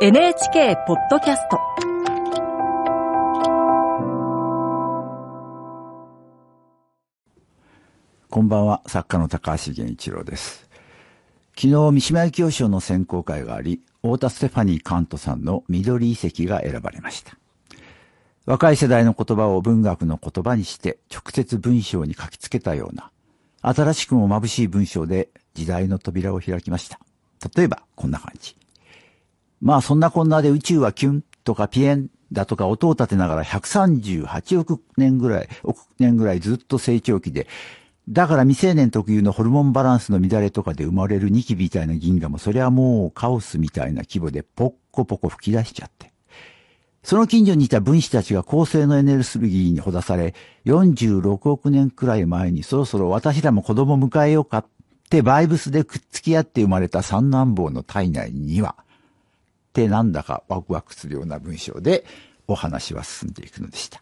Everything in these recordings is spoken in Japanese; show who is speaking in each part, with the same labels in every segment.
Speaker 1: NHK ポッドキャスト
Speaker 2: こんばんは、作家の高橋源一郎です。昨日、三島由紀夫賞の選考会があり、太田ステファニー・カントさんの緑遺跡が選ばれました。若い世代の言葉を文学の言葉にして直接文章に書き付けたような、新しくも眩しい文章で時代の扉を開きました。例えば、こんな感じ。まあそんなこんなで宇宙はキュンとかピエンだとか音を立てながら138億年ぐらい、億年ぐらいずっと成長期で、だから未成年特有のホルモンバランスの乱れとかで生まれるニキビみたいな銀河もそれはもうカオスみたいな規模でポッコポコ吹き出しちゃって。その近所にいた分子たちが高性のエネルギーにほだされ、46億年くらい前にそろそろ私らも子供迎えようかってバイブスでくっつき合って生まれた三男坊の体内には、ってなんだかワクワクするような文章でお話は進んでいくのでした。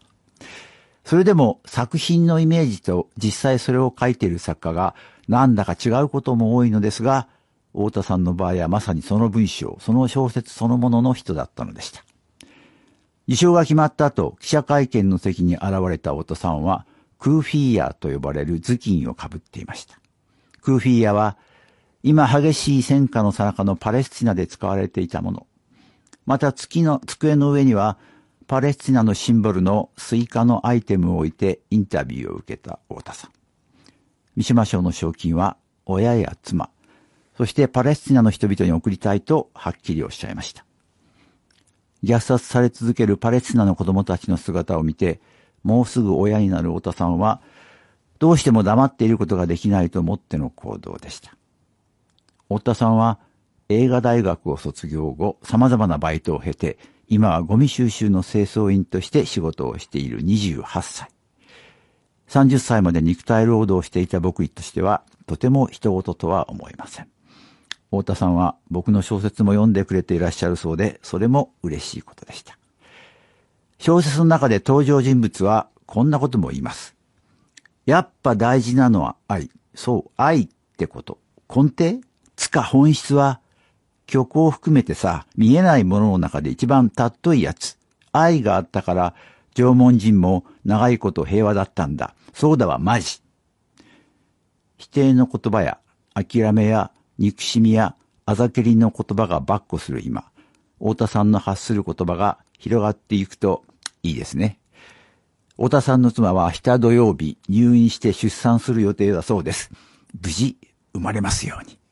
Speaker 2: それでも作品のイメージと実際それを書いている作家がなんだか違うことも多いのですが、太田さんの場合はまさにその文章、その小説そのものの人だったのでした。受賞が決まった後、記者会見の席に現れた太田さんは、クーフィーヤと呼ばれる頭巾をかぶっていました。クーフィーヤは、今激しい戦火の最中のパレスチナで使われていたもの。また月の、机の上には、パレスチナのシンボルのスイカのアイテムを置いてインタビューを受けた太田さん。三島賞の賞金は親や妻、そしてパレスチナの人々に送りたいとはっきりおっしゃいました。虐殺され続けるパレスチナの子供たちの姿を見て、もうすぐ親になる太田さんは、どうしても黙っていることができないと思っての行動でした。太田さんは映画大学を卒業後、様々なバイトを経て、今はゴミ収集の清掃員として仕事をしている28歳。30歳まで肉体労働をしていた僕としては、とても人事とは思えません。太田さんは僕の小説も読んでくれていらっしゃるそうで、それも嬉しいことでした。小説の中で登場人物はこんなことも言います。やっぱ大事なのは愛。そう、愛ってこと。根底つか本質は虚構を含めてさ、見えないものの中で一番尊いやつ。愛があったから、縄文人も長いこと平和だったんだ。そうだわ、マジ。否定の言葉や、諦めや、憎しみや、あざけりの言葉が跋扈する今、太田さんの発する言葉が広がっていくといいですね。太田さんの妻は明日土曜日入院して出産する予定だそうです。無事生まれますように。